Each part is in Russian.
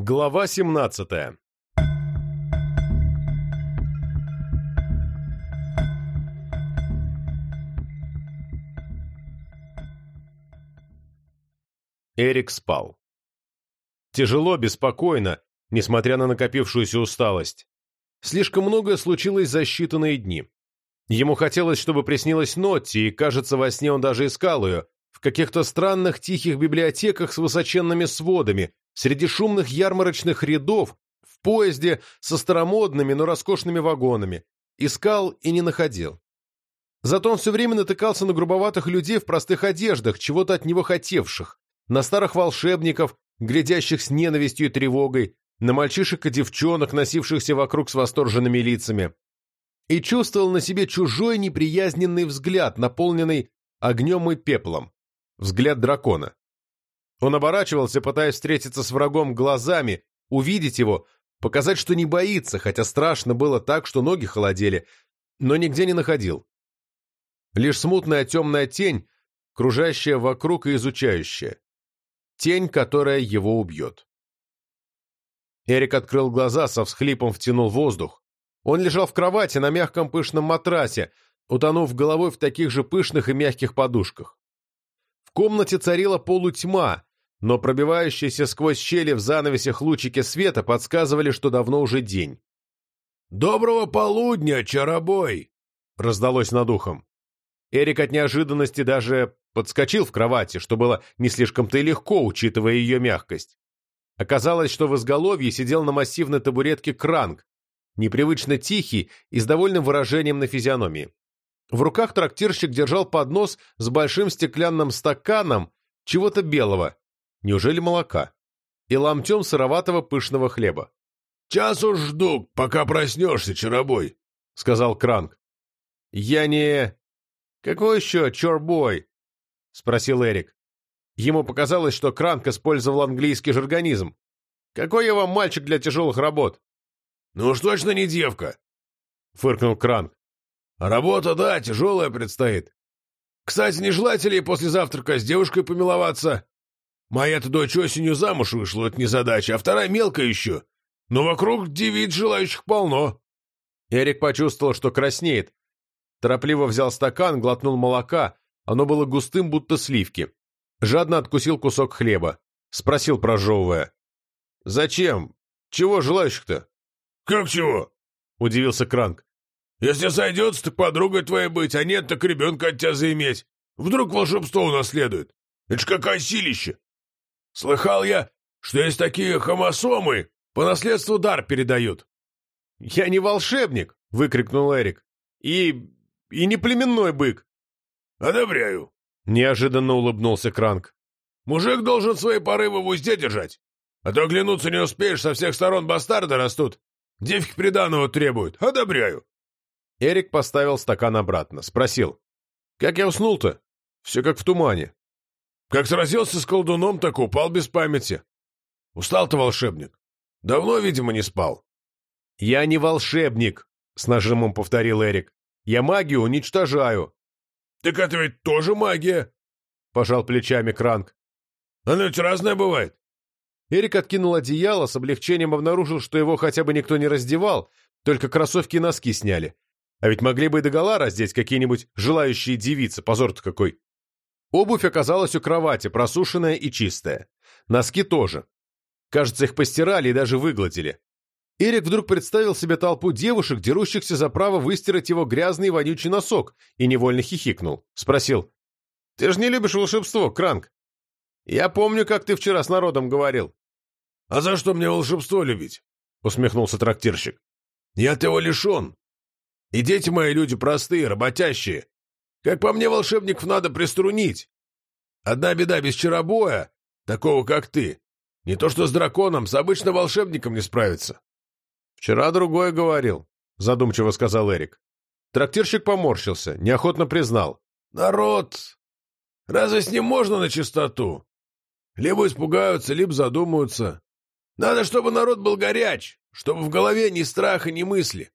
Глава 17 Эрик спал. Тяжело, беспокойно, несмотря на накопившуюся усталость. Слишком многое случилось за считанные дни. Ему хотелось, чтобы приснилась Нотти, и, кажется, во сне он даже искал ее, в каких-то странных тихих библиотеках с высоченными сводами, среди шумных ярмарочных рядов, в поезде со старомодными, но роскошными вагонами. Искал и не находил. Зато он все время натыкался на грубоватых людей в простых одеждах, чего-то от него хотевших, на старых волшебников, глядящих с ненавистью и тревогой, на мальчишек и девчонок, носившихся вокруг с восторженными лицами. И чувствовал на себе чужой неприязненный взгляд, наполненный огнем и пеплом. Взгляд дракона. Он оборачивался, пытаясь встретиться с врагом глазами, увидеть его, показать, что не боится, хотя страшно было так, что ноги холодели, но нигде не находил. Лишь смутная темная тень, кружащая вокруг и изучающая. Тень, которая его убьет. Эрик открыл глаза, со всхлипом втянул воздух. Он лежал в кровати на мягком пышном матрасе, утонув головой в таких же пышных и мягких подушках. В комнате царила полутьма, но пробивающиеся сквозь щели в занавесях лучики света подсказывали, что давно уже день. «Доброго полудня, чаробой!» — раздалось над ухом. Эрик от неожиданности даже подскочил в кровати, что было не слишком-то и легко, учитывая ее мягкость. Оказалось, что в изголовье сидел на массивной табуретке Кранк, непривычно тихий и с довольным выражением на физиономии. В руках трактирщик держал поднос с большим стеклянным стаканом чего-то белого, неужели молока, и ломтем сыроватого пышного хлеба. «Час уж жду, пока проснешься, чаробой», — сказал Кранк. «Я не...» «Какой еще чорбой?» — спросил Эрик. Ему показалось, что Кранк использовал английский жаргонизм. «Какой я вам мальчик для тяжелых работ?» «Ну уж точно не девка», — фыркнул Кранк. «Работа, да, тяжелая предстоит. Кстати, не желаете ли после завтрака с девушкой помиловаться? Моя-то дочь осенью замуж вышла, это не задача, а вторая мелкая еще. Но вокруг девиц желающих полно». Эрик почувствовал, что краснеет, Торопливо взял стакан, глотнул молока. Оно было густым, будто сливки. Жадно откусил кусок хлеба. Спросил, прожевывая. «Зачем? Чего желающих-то?» «Как чего?» — удивился Кранк. «Если сойдется, так подругой твоей быть, а нет, так ребенка от тебя заиметь. Вдруг волшебство унаследует. Это ж какое силище! Слыхал я, что есть такие хомосомы, по наследству дар передают». «Я не волшебник!» — выкрикнул Эрик. «И и не племенной бык. Одобряю. Неожиданно улыбнулся Кранк. Мужик должен свои порывы в узде держать. А то оглянуться не успеешь, со всех сторон бастарды растут. Девки приданого требуют. Одобряю. Эрик поставил стакан обратно. Спросил. Как я уснул-то? Все как в тумане. Как сразился с колдуном, так упал без памяти. Устал-то волшебник. Давно, видимо, не спал. Я не волшебник, с нажимом повторил Эрик. Я магию уничтожаю. — Так это ведь тоже магия, — пожал плечами Кранк. — Она ведь разная бывает. Эрик откинул одеяло, с облегчением обнаружил, что его хотя бы никто не раздевал, только кроссовки и носки сняли. А ведь могли бы и догола раздеть какие-нибудь желающие девицы, позор-то какой. Обувь оказалась у кровати, просушенная и чистая. Носки тоже. Кажется, их постирали и даже выгладили. Эрик вдруг представил себе толпу девушек, дерущихся за право выстирать его грязный вонючий носок, и невольно хихикнул. Спросил. «Ты же не любишь волшебство, Кранк? Я помню, как ты вчера с народом говорил». «А за что мне волшебство любить?» — усмехнулся трактирщик. «Я-то его лишен. И дети мои люди простые, работящие. Как по мне, волшебников надо приструнить. Одна беда без чаробоя, такого как ты. Не то что с драконом, с обычным волшебником не справиться». «Вчера другое говорил», — задумчиво сказал Эрик. Трактирщик поморщился, неохотно признал. «Народ! Разве с ним можно на чистоту? Либо испугаются, либо задумаются. Надо, чтобы народ был горяч, чтобы в голове ни страха, ни мысли».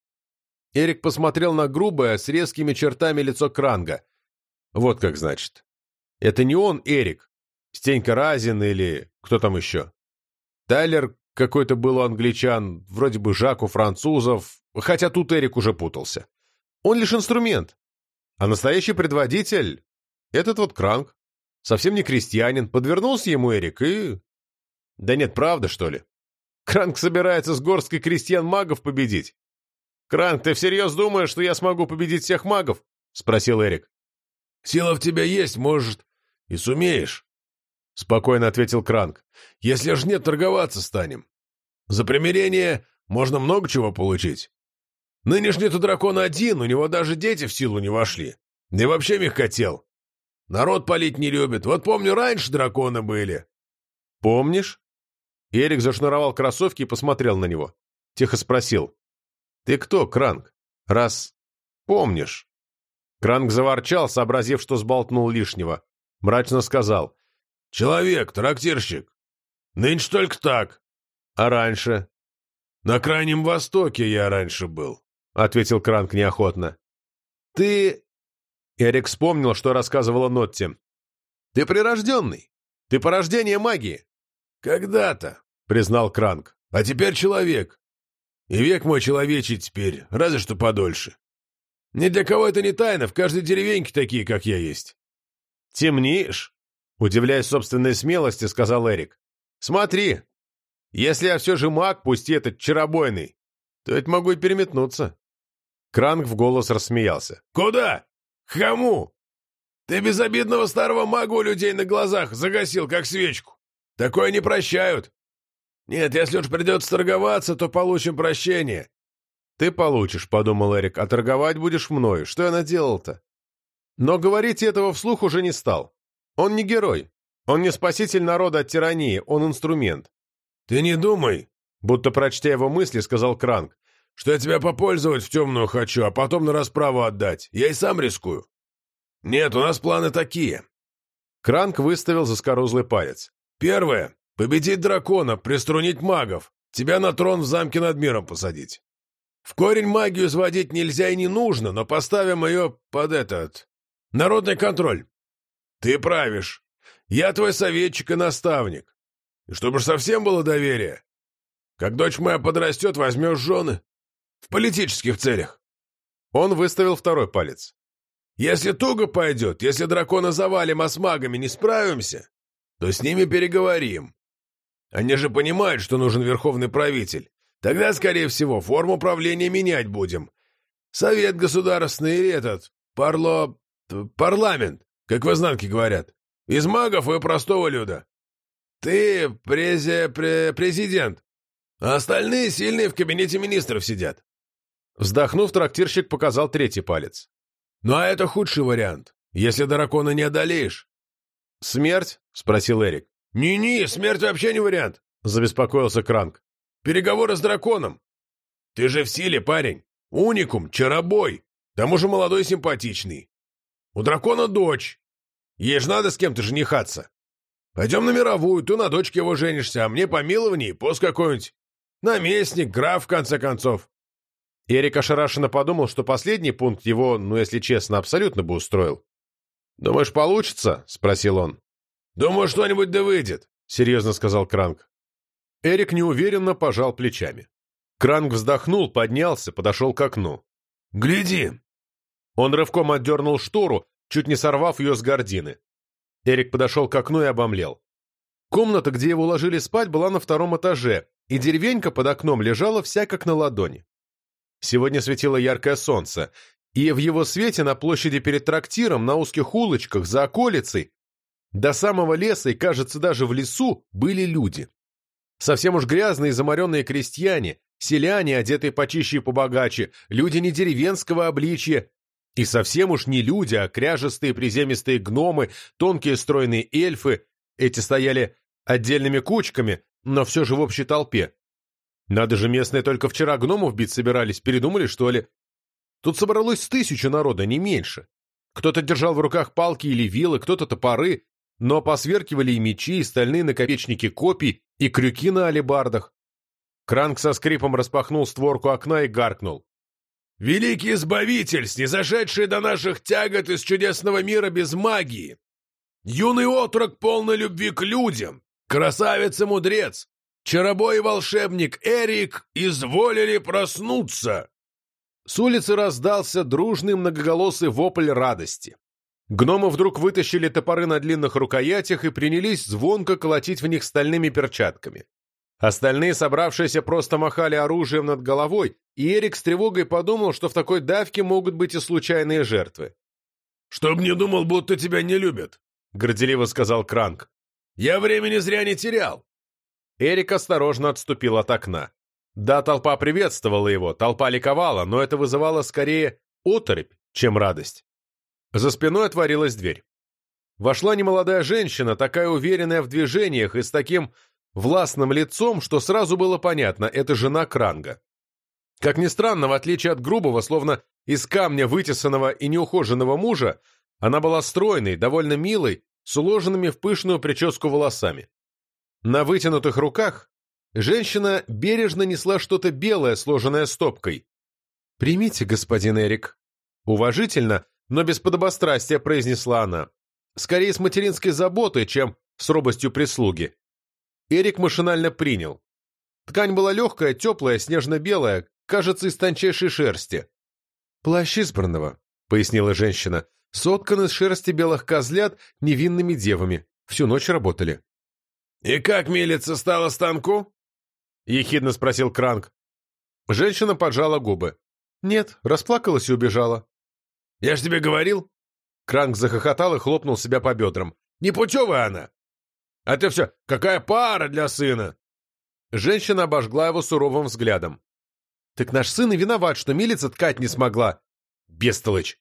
Эрик посмотрел на грубое, с резкими чертами лицо Кранга. Вот как значит. Это не он, Эрик. Стенька Разин или кто там еще? Тайлер какой-то был у англичан, вроде бы Жак у французов, хотя тут Эрик уже путался. Он лишь инструмент. А настоящий предводитель — этот вот Кранк. Совсем не крестьянин. Подвернулся ему Эрик и... Да нет, правда, что ли? Кранк собирается с горсткой крестьян-магов победить. «Кранк, ты всерьез думаешь, что я смогу победить всех магов?» — спросил Эрик. «Сила в тебя есть, может, и сумеешь», — спокойно ответил Кранк. «Если ж нет, торговаться станем. За примирение можно много чего получить. Нынешний-то дракон один, у него даже дети в силу не вошли. Да и вообще мягкотел. Народ палить не любит. Вот помню, раньше драконы были». «Помнишь?» Эрик зашнуровал кроссовки и посмотрел на него. Тихо спросил. «Ты кто, Кранк? Раз помнишь?» Кранк заворчал, сообразив, что сболтнул лишнего. Мрачно сказал. «Человек, трактирщик. Нынче только так. А раньше?» «На Крайнем Востоке я раньше был», — ответил Кранк неохотно. «Ты...» Эрик вспомнил, что рассказывала Нотти. «Ты прирожденный. Ты порождение магии». «Когда-то», — признал Кранк. «А теперь человек. И век мой человечий теперь, разве что подольше. Ни для кого это не тайна, в каждой деревеньке такие, как я есть». «Темнишь?» — удивляясь собственной смелости, сказал Эрик. «Смотри, если я все же маг, пусть и этот чаробойный, то ведь могу и переметнуться». Кранк в голос рассмеялся. «Куда? К кому? Ты безобидного старого мага у людей на глазах загасил, как свечку. Такое не прощают. Нет, если уж придется торговаться, то получим прощение. Ты получишь, подумал Эрик, а торговать будешь мною. Что я наделал-то? Но говорить этого вслух уже не стал. Он не герой. Он не спаситель народа от тирании, он инструмент. Ты не думай, будто прочтя его мысли, сказал Кранк, что я тебя попользовать в темную хочу, а потом на расправу отдать. Я и сам рискую. Нет, у нас планы такие. Кранк выставил заскорузлый палец. Первое — победить дракона, приструнить магов, тебя на трон в замке над миром посадить. В корень магию сводить нельзя и не нужно, но поставим ее под этот... Народный контроль. Ты правишь. Я твой советчик и наставник. И чтобы ж совсем было доверие, как дочь моя подрастет, возьмешь жены. В политических целях. Он выставил второй палец. Если туго пойдет, если дракона завалим, а с магами не справимся, то с ними переговорим. Они же понимают, что нужен верховный правитель. Тогда, скорее всего, форму правления менять будем. Совет государственный или этот, парло... парламент, как в изнанке говорят. Из магов и простого люда. Ты презе... Пре... президент, а остальные сильные в кабинете министров сидят. Вздохнув, трактирщик показал третий палец. Ну а это худший вариант, если дракона не одолеешь. «Смерть?» — спросил Эрик. «Не-не, смерть вообще не вариант», — забеспокоился Кранк. «Переговоры с драконом. Ты же в силе, парень. Уникум, чаробой. К тому же молодой симпатичный. У дракона дочь. Ей же надо с кем-то женихаться. Пойдем на мировую, ты на дочке его женишься, а мне помилование, пост какой-нибудь. Наместник, граф, в конце концов». Эрик ошарашенно подумал, что последний пункт его, ну, если честно, абсолютно бы устроил. «Думаешь, получится?» — спросил он. «Думаю, что-нибудь да выйдет», — серьезно сказал Кранк. Эрик неуверенно пожал плечами. Кранк вздохнул, поднялся, подошел к окну. «Гляди!» Он рывком отдернул штору, чуть не сорвав ее с гордины. Эрик подошел к окну и обомлел. Комната, где его ложили спать, была на втором этаже, и деревенька под окном лежала вся как на ладони. Сегодня светило яркое солнце, и в его свете на площади перед трактиром, на узких улочках, за околицей, до самого леса и, кажется, даже в лесу были люди. Совсем уж грязные и заморенные крестьяне, селяне, одетые почище и побогаче, люди не деревенского обличья, и совсем уж не люди, а кряжестые приземистые гномы, тонкие стройные эльфы, эти стояли отдельными кучками, но все же в общей толпе. Надо же, местные только вчера гномов бить собирались, передумали, что ли? Тут собралось тысячу народа, не меньше. Кто-то держал в руках палки или вилы, кто-то топоры, но посверкивали и мечи, и стальные накопечники копий, и крюки на алебардах. Кранк со скрипом распахнул створку окна и гаркнул. «Великий избавитель, снизошедший до наших тягот из чудесного мира без магии! Юный отрок, полный любви к людям! Красавец и мудрец! Чаробой и волшебник Эрик изволили проснуться!» С улицы раздался дружный многоголосый вопль радости. Гномы вдруг вытащили топоры на длинных рукоятях и принялись звонко колотить в них стальными перчатками. Остальные, собравшиеся, просто махали оружием над головой, и Эрик с тревогой подумал, что в такой давке могут быть и случайные жертвы. «Чтоб не думал, будто тебя не любят», — горделиво сказал Кранк. «Я времени зря не терял». Эрик осторожно отступил от окна. Да, толпа приветствовала его, толпа ликовала, но это вызывало скорее оторопь, чем радость. За спиной отворилась дверь. Вошла немолодая женщина, такая уверенная в движениях и с таким властным лицом, что сразу было понятно, это жена Кранга. Как ни странно, в отличие от грубого, словно из камня вытесанного и неухоженного мужа, она была стройной, довольно милой, с уложенными в пышную прическу волосами. На вытянутых руках женщина бережно несла что-то белое, сложенное стопкой. «Примите, господин Эрик». Уважительно, но без подобострастия произнесла она. Скорее с материнской заботой, чем с робостью прислуги. Эрик машинально принял. Ткань была легкая, теплая, снежно-белая, кажется, из тончайшей шерсти. «Плащ избранного», — пояснила женщина, — «соткан из шерсти белых козлят невинными девами. Всю ночь работали». «И как милица стала станку?» — ехидно спросил Кранк. Женщина поджала губы. «Нет, расплакалась и убежала». «Я ж тебе говорил!» Кранк захохотал и хлопнул себя по бедрам. «Непутевая она! А ты все, какая пара для сына!» Женщина обожгла его суровым взглядом. «Так наш сын и виноват, что милица ткать не смогла!» «Бестолочь!»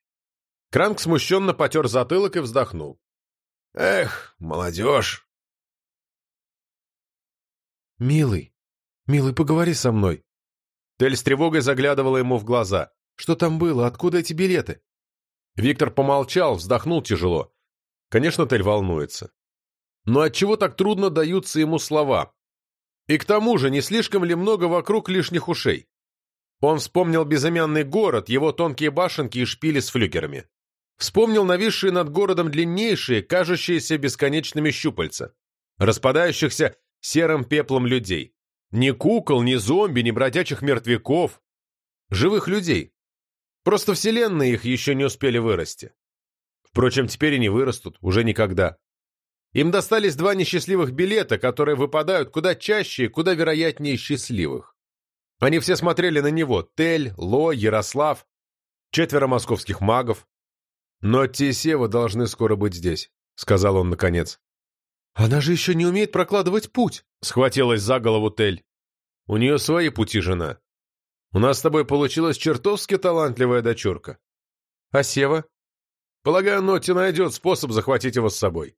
Кранк смущенно потер затылок и вздохнул. «Эх, молодежь!» «Милый, милый, поговори со мной!» Тель с тревогой заглядывала ему в глаза. «Что там было? Откуда эти билеты?» Виктор помолчал, вздохнул тяжело. Конечно, Тель волнуется. Но отчего так трудно даются ему слова? И к тому же, не слишком ли много вокруг лишних ушей? Он вспомнил безымянный город, его тонкие башенки и шпили с флюгерами. Вспомнил нависшие над городом длиннейшие, кажущиеся бесконечными щупальца, распадающихся серым пеплом людей. Ни кукол, ни зомби, ни бродячих мертвяков. Живых людей, Просто вселенные их еще не успели вырасти. Впрочем, теперь и не вырастут, уже никогда. Им достались два несчастливых билета, которые выпадают куда чаще и куда вероятнее счастливых. Они все смотрели на него – Тель, Ло, Ярослав, четверо московских магов. «Но те севы должны скоро быть здесь», – сказал он наконец. «Она же еще не умеет прокладывать путь», – схватилась за голову Тель. «У нее свои пути, жена. У нас с тобой получилась чертовски талантливая дочурка. А Сева? Полагаю, Нотти найдет способ захватить его с собой.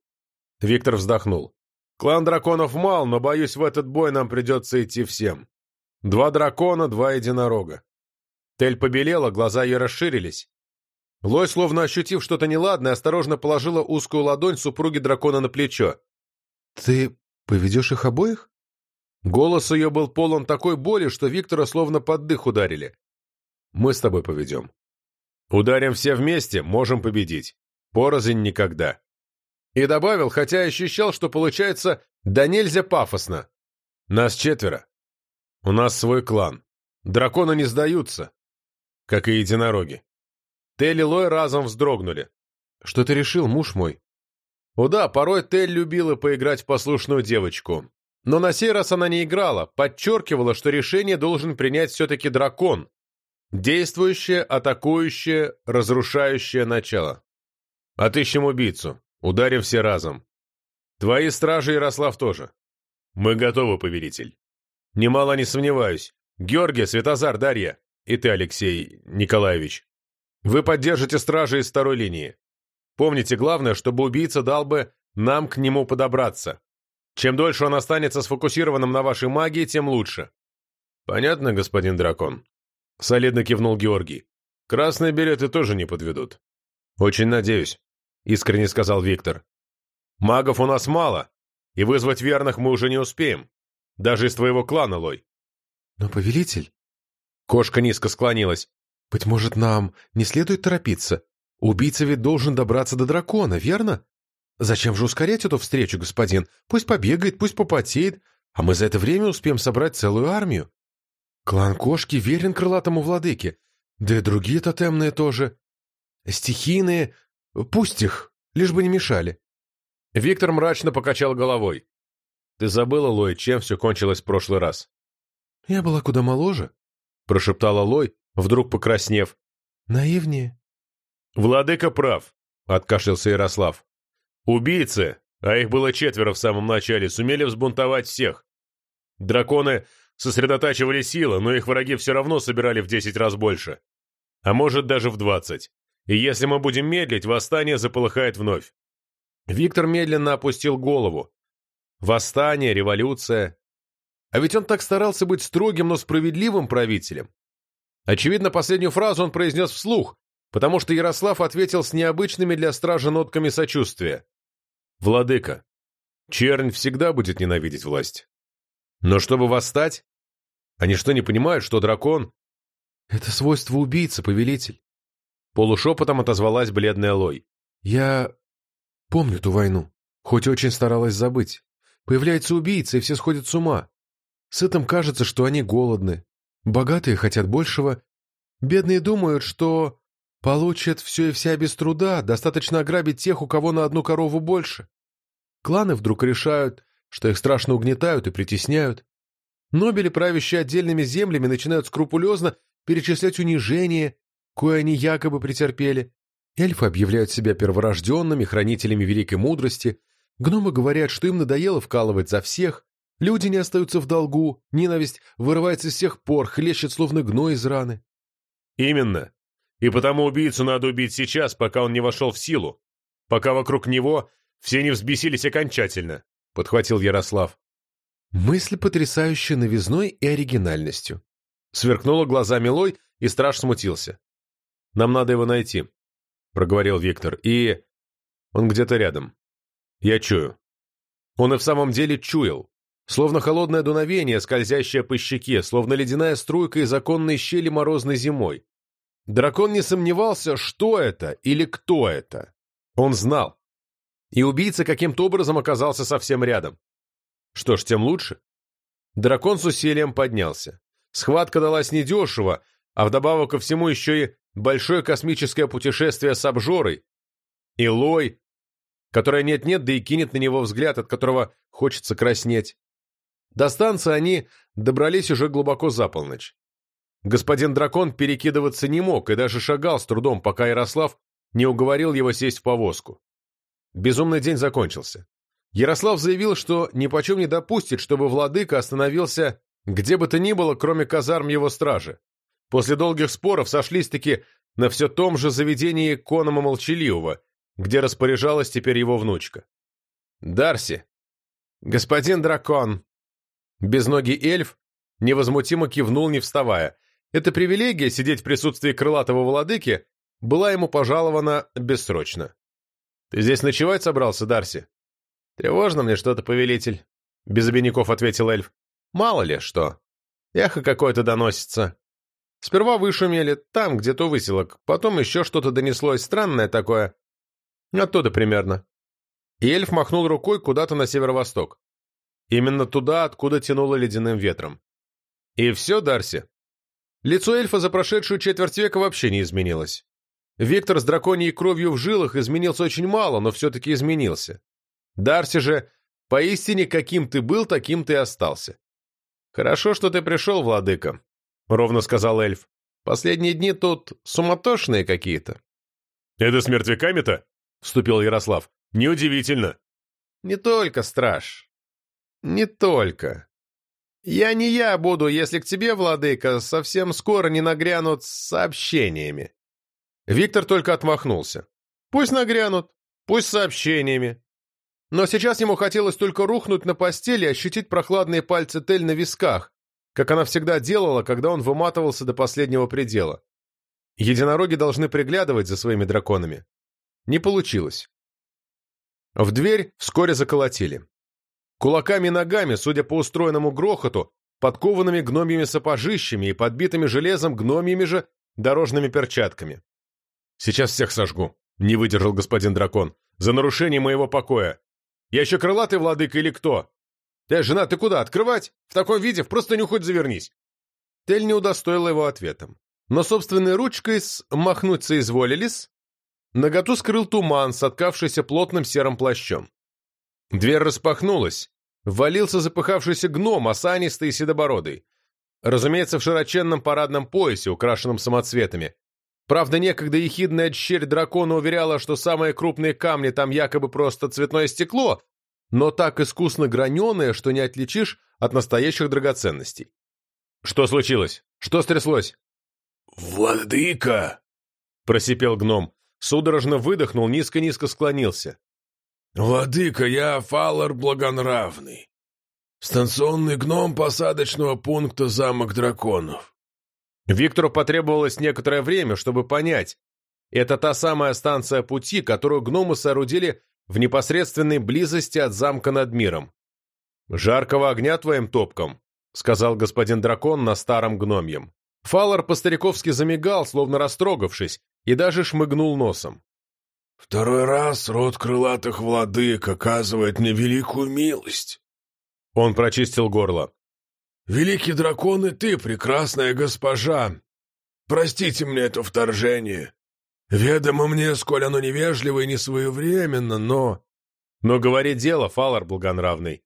Виктор вздохнул. Клан драконов мал, но, боюсь, в этот бой нам придется идти всем. Два дракона, два единорога. Тель побелела, глаза ее расширились. Лой, словно ощутив что-то неладное, осторожно положила узкую ладонь супруги дракона на плечо. «Ты поведешь их обоих?» Голос ее был полон такой боли, что Виктора словно под дых ударили. «Мы с тобой поведем. Ударим все вместе, можем победить. Порознь никогда». И добавил, хотя ощущал, что получается да нельзя пафосно. «Нас четверо. У нас свой клан. Драконы не сдаются, как и единороги». Тель и Лой разом вздрогнули. «Что ты решил, муж мой?» О да, порой Тель любила поиграть в послушную девочку, но на сей раз она не играла, подчеркивала, что решение должен принять все-таки дракон. Действующее, атакующее, разрушающее начало. Отыщем убийцу. Ударим все разом. Твои стражи, Ярослав, тоже. Мы готовы, повелитель. Немало не сомневаюсь. Георгий, Светозар, Дарья и ты, Алексей Николаевич. Вы поддержите стражи из второй линии. Помните, главное, чтобы убийца дал бы нам к нему подобраться. Чем дольше он останется сфокусированным на вашей магии, тем лучше. Понятно, господин дракон? Солидно кивнул Георгий. Красные билеты тоже не подведут. Очень надеюсь, искренне сказал Виктор. Магов у нас мало, и вызвать верных мы уже не успеем. Даже из твоего клана, Лой. Но, повелитель... Кошка низко склонилась. Быть может, нам не следует торопиться? Убийца ведь должен добраться до дракона, верно? «Зачем же ускорять эту встречу, господин? Пусть побегает, пусть попотеет, А мы за это время успеем собрать целую армию. Клан Кошки верен крылатому владыке, да и другие тотемные тоже. Стихийные, пусть их, лишь бы не мешали. Виктор мрачно покачал головой. «Ты забыла, Лой, чем все кончилось в прошлый раз?» «Я была куда моложе», — прошептала Лой, вдруг покраснев. «Наивнее». «Владыка прав», — откашлялся Ярослав. «Убийцы, а их было четверо в самом начале, сумели взбунтовать всех. Драконы сосредотачивали силы, но их враги все равно собирали в десять раз больше. А может, даже в двадцать. И если мы будем медлить, восстание заполыхает вновь. Виктор медленно опустил голову. Восстание, революция. А ведь он так старался быть строгим, но справедливым правителем. Очевидно, последнюю фразу он произнес вслух, потому что Ярослав ответил с необычными для стражи нотками сочувствия. «Владыка, чернь всегда будет ненавидеть власть. Но чтобы восстать, они что, не понимают, что дракон...» «Это свойство убийцы, повелитель». Полушепотом отозвалась бледная Лой. «Я Помню ту войну, хоть очень старалась забыть. Появляется убийца, и все сходят с ума. Сытым кажется, что они голодны. Богатые хотят большего. Бедные думают, что получат все и вся без труда, достаточно ограбить тех, у кого на одну корову больше. Кланы вдруг решают, что их страшно угнетают и притесняют. Нобели, правящие отдельными землями, начинают скрупулезно перечислять унижения, кое они якобы претерпели, Эльфы объявляют себя перворожденными, хранителями великой мудрости, гномы говорят, что им надоело вкалывать за всех, люди не остаются в долгу, ненависть вырывается из всех пор, хлещет словно гной из раны. Именно. И потому убийцу надо убить сейчас, пока он не вошел в силу, пока вокруг него все не взбесились окончательно, — подхватил Ярослав. Мысль потрясающая новизной и оригинальностью. Сверкнула глазами Лой, и страж смутился. Нам надо его найти проговорил Виктор, и... Он где-то рядом. Я чую. Он и в самом деле чуял. Словно холодное дуновение, скользящее по щеке, словно ледяная струйка из оконной щели морозной зимой. Дракон не сомневался, что это или кто это. Он знал. И убийца каким-то образом оказался совсем рядом. Что ж, тем лучше. Дракон с усилием поднялся. Схватка далась недешево, а вдобавок ко всему еще и большое космическое путешествие с обжорой, и Лой, которая нет-нет, да и кинет на него взгляд, от которого хочется краснеть. До станции они добрались уже глубоко за полночь. Господин дракон перекидываться не мог и даже шагал с трудом, пока Ярослав не уговорил его сесть в повозку. Безумный день закончился. Ярослав заявил, что ни почем не допустит, чтобы владыка остановился где бы то ни было, кроме казарм его стражи. После долгих споров сошлись-таки на все том же заведении Конома Молчаливого, где распоряжалась теперь его внучка. «Дарси! Господин дракон!» Безногий эльф невозмутимо кивнул, не вставая. Эта привилегия, сидеть в присутствии крылатого владыки, была ему пожалована бессрочно. «Ты здесь ночевать собрался, Дарси?» «Тревожно мне что-то, повелитель», — без обиняков ответил эльф. «Мало ли что. Эхо какое-то доносится. Сперва вышумели, там, где-то выселок, потом еще что-то донеслось, странное такое. Оттуда примерно. И эльф махнул рукой куда-то на северо-восток. Именно туда, откуда тянуло ледяным ветром. И все, Дарси. Лицо эльфа за прошедшую четверть века вообще не изменилось. Виктор с драконьей кровью в жилах изменился очень мало, но все-таки изменился. Дарси же, поистине, каким ты был, таким ты и остался. Хорошо, что ты пришел, владыка. — ровно сказал эльф. «Последние дни тут суматошные какие-то». «Это с мертвяками-то?» — вступил Ярослав. «Неудивительно». «Не только, страж. Не только. Я не я буду, если к тебе, владыка, совсем скоро не нагрянут с сообщениями». Виктор только отмахнулся. «Пусть нагрянут, пусть сообщениями. Но сейчас ему хотелось только рухнуть на постели и ощутить прохладные пальцы Тель на висках, как она всегда делала, когда он выматывался до последнего предела. Единороги должны приглядывать за своими драконами. Не получилось. В дверь вскоре заколотили. Кулаками и ногами, судя по устроенному грохоту, подкованными гномьими сапожищами и подбитыми железом гномьими же дорожными перчатками. «Сейчас всех сожгу», — не выдержал господин дракон, — «за нарушение моего покоя. Я еще крылатый владыка или кто?» «Э, жена, ты куда? Открывать? В таком виде в простыню хоть завернись!» Тель не удостоила его ответом. Но собственной ручкой с «махнуть соизволились» наготу скрыл туман, соткавшийся плотным серым плащом. Дверь распахнулась. Ввалился запыхавшийся гном, осанистый и седобородый. Разумеется, в широченном парадном поясе, украшенном самоцветами. Правда, некогда ехидная черь дракона уверяла, что самые крупные камни там якобы просто цветное стекло, но так искусно граненое, что не отличишь от настоящих драгоценностей. «Что случилось? Что стряслось?» «Владыка!» — просипел гном. Судорожно выдохнул, низко-низко склонился. «Владыка, я Фалар Благонравный. Станционный гном посадочного пункта «Замок драконов». Виктору потребовалось некоторое время, чтобы понять. Это та самая станция пути, которую гномы соорудили в непосредственной близости от замка над миром. «Жаркого огня твоим топкам», — сказал господин дракон на старом гномьем. Фалар по-стариковски замигал, словно растрогавшись, и даже шмыгнул носом. «Второй раз род крылатых владык оказывает мне великую милость». Он прочистил горло. «Великий дракон и ты, прекрасная госпожа! Простите мне это вторжение. Ведомо мне, сколь оно невежливо и несвоевременно, но...» «Но говори дело, Фалар Благонравный.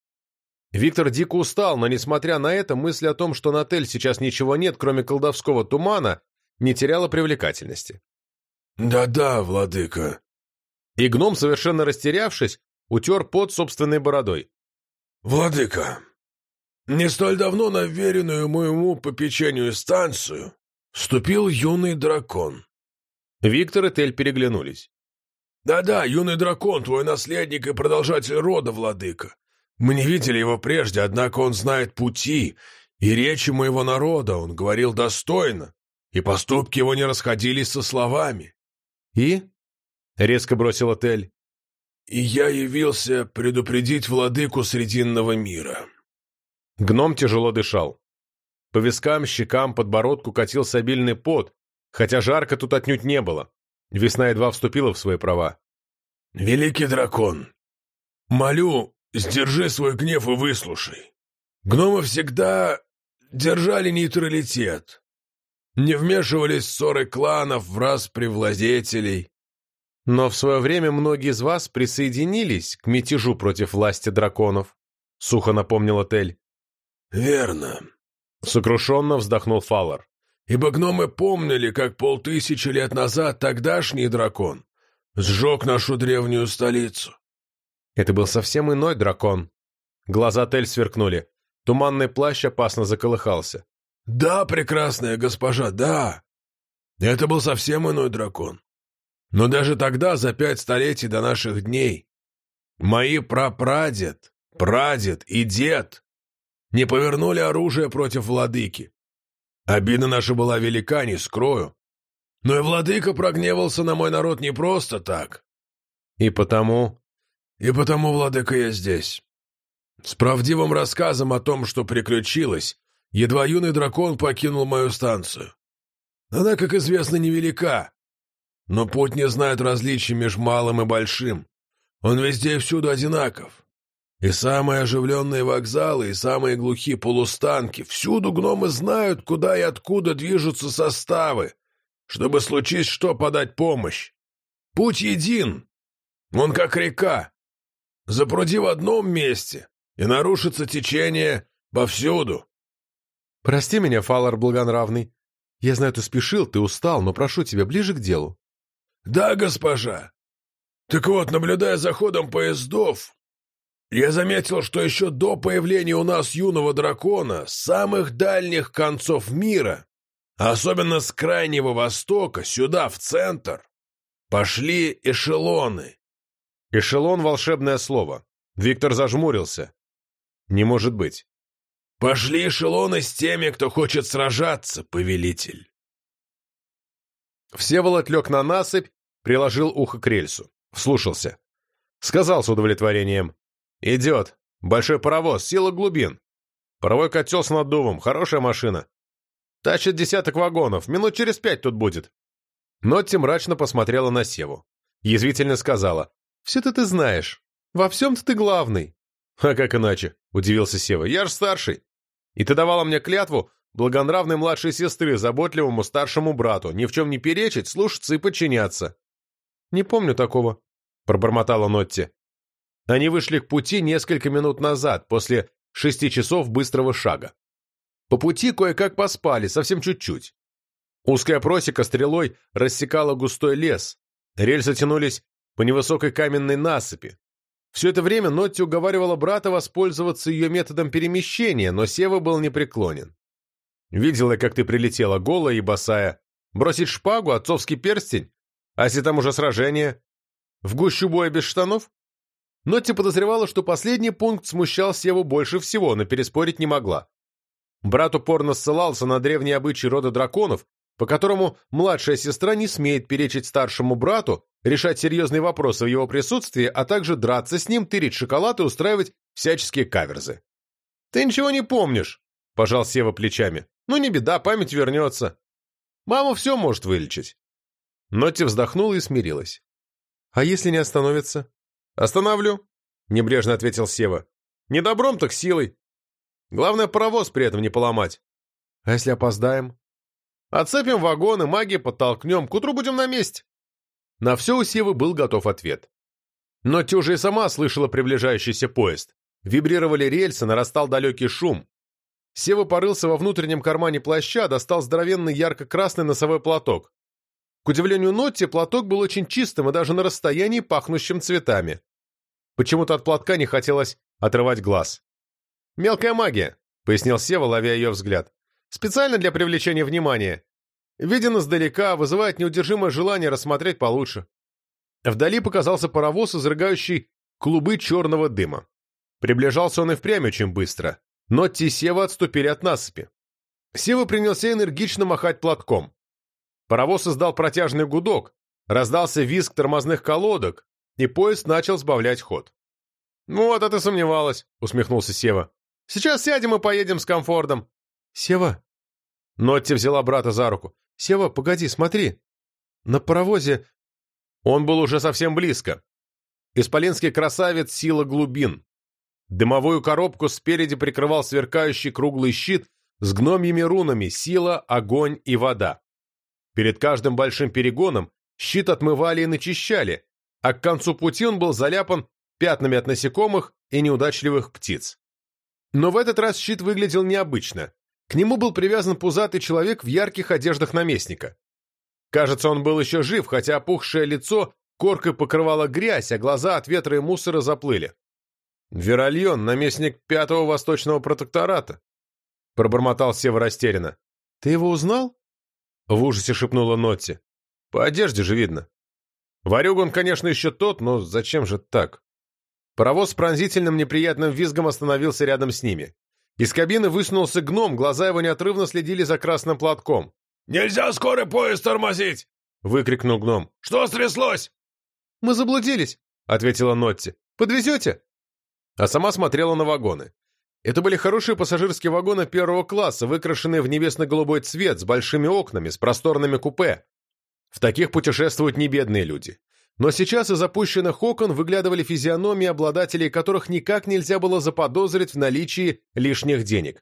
Виктор дико устал, но, несмотря на это, мысль о том, что на Тель сейчас ничего нет, кроме колдовского тумана, не теряла привлекательности. «Да-да, владыка». И гном, совершенно растерявшись, утер под собственной бородой. «Владыка, не столь давно на веренную моему попечению станцию вступил юный дракон». Виктор и Тель переглянулись. «Да-да, юный дракон, твой наследник и продолжатель рода, владыка. Мы не видели его прежде, однако он знает пути и речи моего народа, он говорил достойно, и поступки его не расходились со словами. «И?» — резко бросил отель. «И я явился предупредить владыку Срединного мира». Гном тяжело дышал. По вискам, щекам, подбородку катился обильный пот, хотя жарко тут отнюдь не было. Весна едва вступила в свои права. «Великий дракон, молю, Сдержи свой гнев и выслушай. Гномы всегда держали нейтралитет. Не вмешивались в ссоры кланов в распри владетелей. Но в свое время многие из вас присоединились к мятежу против власти драконов, — сухо напомнил Тель. Верно. Сокрушенно вздохнул Фаллар. Ибо гномы помнили, как полтысячи лет назад тогдашний дракон сжег нашу древнюю столицу. Это был совсем иной дракон. Глаза Тель сверкнули. Туманный плащ опасно заколыхался. «Да, прекрасная госпожа, да. Это был совсем иной дракон. Но даже тогда, за пять столетий до наших дней, мои прапрадед, прадед и дед не повернули оружие против владыки. Обида наша была велика, не скрою. Но и владыка прогневался на мой народ не просто так. И потому и потому, владыка, я здесь. С правдивым рассказом о том, что приключилось, едва юный дракон покинул мою станцию. Она, как известно, невелика, но путь не знает различий между малым и большим. Он везде и всюду одинаков. И самые оживленные вокзалы, и самые глухие полустанки. Всюду гномы знают, куда и откуда движутся составы, чтобы случись что подать помощь. Путь един. Он как река. Запруди в одном месте, и нарушится течение повсюду. Прости меня, Фалар Благонравный. Я знаю, ты спешил, ты устал, но прошу тебя, ближе к делу. Да, госпожа. Так вот, наблюдая за ходом поездов, я заметил, что еще до появления у нас юного дракона с самых дальних концов мира, особенно с крайнего востока, сюда, в центр, пошли эшелоны. Эшелон — волшебное слово. Виктор зажмурился. Не может быть. «Пошли эшелоны с теми, кто хочет сражаться, повелитель!» Всеволод лег на насыпь, приложил ухо к рельсу. Вслушался. Сказал с удовлетворением. «Идет. Большой паровоз, сила глубин. Паровой котел с наддувом, хорошая машина. Тащит десяток вагонов, минут через пять тут будет». Нотти мрачно посмотрела на Севу. Язвительно сказала. Все-то ты знаешь. Во всем-то ты главный. «А как иначе?» – удивился Сева. «Я ж старший. И ты давала мне клятву благонравной младшей сестры, заботливому старшему брату, ни в чем не перечить, слушаться и подчиняться». «Не помню такого», – пробормотала Нотти. Они вышли к пути несколько минут назад, после шести часов быстрого шага. По пути кое-как поспали, совсем чуть-чуть. Узкая просека стрелой рассекала густой лес. Рельсы тянулись по невысокой каменной насыпи. Все это время Нотти уговаривала брата воспользоваться ее методом перемещения, но Сева был непреклонен. «Видела, как ты прилетела, голая и босая. Бросить шпагу, отцовский перстень? А если там уже сражение? В гущу боя без штанов?» Нотти подозревала, что последний пункт смущал Севу больше всего, но переспорить не могла. Брат упорно ссылался на древние обычаи рода драконов, по которому младшая сестра не смеет перечить старшему брату, решать серьезные вопросы в его присутствии, а также драться с ним, тырить шоколад и устраивать всяческие каверзы. «Ты ничего не помнишь», – пожал Сева плечами. «Ну не беда, память вернется. Мама все может вылечить». Нотти вздохнула и смирилась. «А если не остановится?» «Остановлю», – небрежно ответил Сева. «Не добром, так силой. Главное, паровоз при этом не поломать». «А если опоздаем?» Отцепим вагоны, магии подтолкнем, к утру будем на месте. На все у Севы был готов ответ. Но Тюжа и сама слышала приближающийся поезд. Вибрировали рельсы, нарастал далекий шум. Сева порылся во внутреннем кармане плаща, достал здоровенный ярко-красный носовой платок. К удивлению Нотти, платок был очень чистым и даже на расстоянии пахнущим цветами. Почему-то от платка не хотелось отрывать глаз. «Мелкая магия», — пояснил Сева, ловя ее взгляд. Специально для привлечения внимания. Виден издалека, вызывает неудержимое желание рассмотреть получше. Вдали показался паровоз, изрыгающий клубы черного дыма. Приближался он и впрямь очень быстро, но Тисева отступили от насыпи. Сева принялся энергично махать платком. Паровоз издал протяжный гудок, раздался визг тормозных колодок, и поезд начал сбавлять ход. «Ну вот, а ты сомневалась», — усмехнулся Сева. «Сейчас сядем и поедем с комфортом. «Сева!» Нотти взяла брата за руку. «Сева, погоди, смотри! На паровозе...» Он был уже совсем близко. Исполинский красавец сила глубин. Дымовую коробку спереди прикрывал сверкающий круглый щит с гномьими рунами «Сила», «Огонь» и «Вода». Перед каждым большим перегоном щит отмывали и начищали, а к концу пути он был заляпан пятнами от насекомых и неудачливых птиц. Но в этот раз щит выглядел необычно. К нему был привязан пузатый человек в ярких одеждах наместника. Кажется, он был еще жив, хотя опухшее лицо коркой покрывало грязь, а глаза от ветра и мусора заплыли. «Веральон, наместник пятого восточного протектората», — пробормотал Сева растерянно. «Ты его узнал?» — в ужасе шепнула Нотти. «По одежде же видно. Варюг он, конечно, еще тот, но зачем же так?» Паровоз с пронзительным неприятным визгом остановился рядом с ними. Из кабины высунулся гном, глаза его неотрывно следили за красным платком. «Нельзя скорый поезд тормозить!» — выкрикнул гном. «Что стряслось?» «Мы заблудились», — ответила Нотти. «Подвезете?» А сама смотрела на вагоны. Это были хорошие пассажирские вагоны первого класса, выкрашенные в небесно-голубой цвет, с большими окнами, с просторными купе. В таких путешествуют не бедные люди. Но сейчас из опущенных окон выглядывали физиономии обладателей, которых никак нельзя было заподозрить в наличии лишних денег.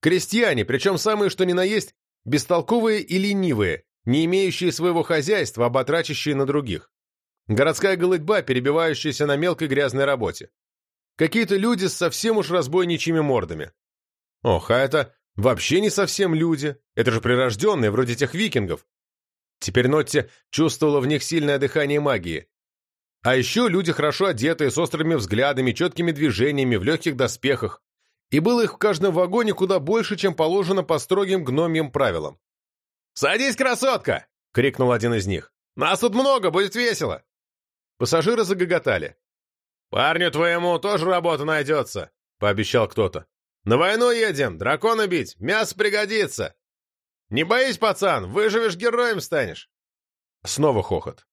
Крестьяне, причем самые что ни на есть, бестолковые и ленивые, не имеющие своего хозяйства, а батрачащие на других. Городская голытьба, перебивающаяся на мелкой грязной работе. Какие-то люди с совсем уж разбойничьими мордами. Ох, а это вообще не совсем люди. Это же прирожденные, вроде тех викингов, Теперь Нотти чувствовала в них сильное дыхание магии. А еще люди хорошо одетые, с острыми взглядами, четкими движениями, в легких доспехах. И было их в каждом вагоне куда больше, чем положено по строгим гномьим правилам. «Садись, красотка!» — крикнул один из них. «Нас тут много, будет весело!» Пассажиры загоготали. «Парню твоему тоже работа найдется», — пообещал кто-то. «На войну едем, дракона бить, мясо пригодится. «Не боись, пацан, выживешь, героем станешь!» Снова хохот.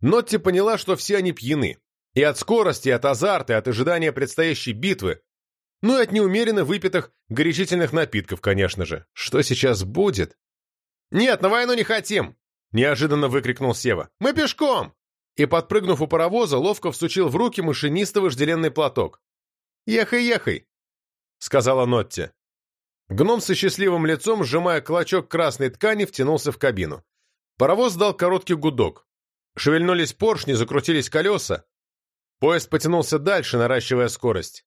Нотти поняла, что все они пьяны. И от скорости, и от азарта, и от ожидания предстоящей битвы. Ну и от неумеренно выпитых горячительных напитков, конечно же. Что сейчас будет? «Нет, на войну не хотим!» – неожиданно выкрикнул Сева. «Мы пешком!» И, подпрыгнув у паровоза, ловко всучил в руки машиниста вожделенный платок. «Ехай, ехай», — сказала Нотти. Гном со счастливым лицом, сжимая клочок красной ткани, втянулся в кабину. Паровоз дал короткий гудок. Шевельнулись поршни, закрутились колеса. Поезд потянулся дальше, наращивая скорость.